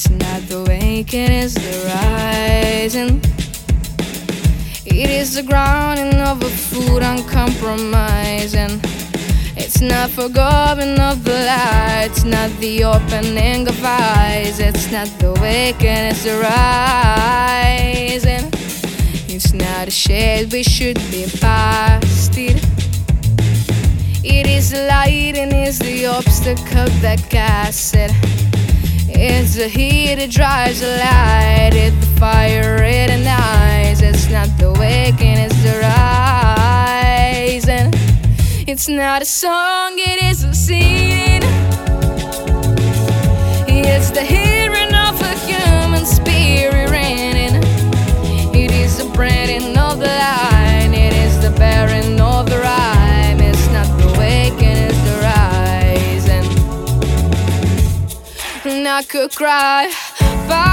It's not the waking, it's the rising. It is the grounding of a food uncompromising. It's not forgoing of the light, it's not the opening of eyes, it's not the waking, it's the rising. It's not a shade we should be past it. It is the light and it's the obstacle that casts it. It's the heat that drives the light, it's the fire it ignites. It's not the waking, it's the rising. It's not a song, it is a scene. I could cry, power,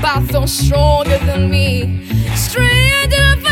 by those stronger than me. Strength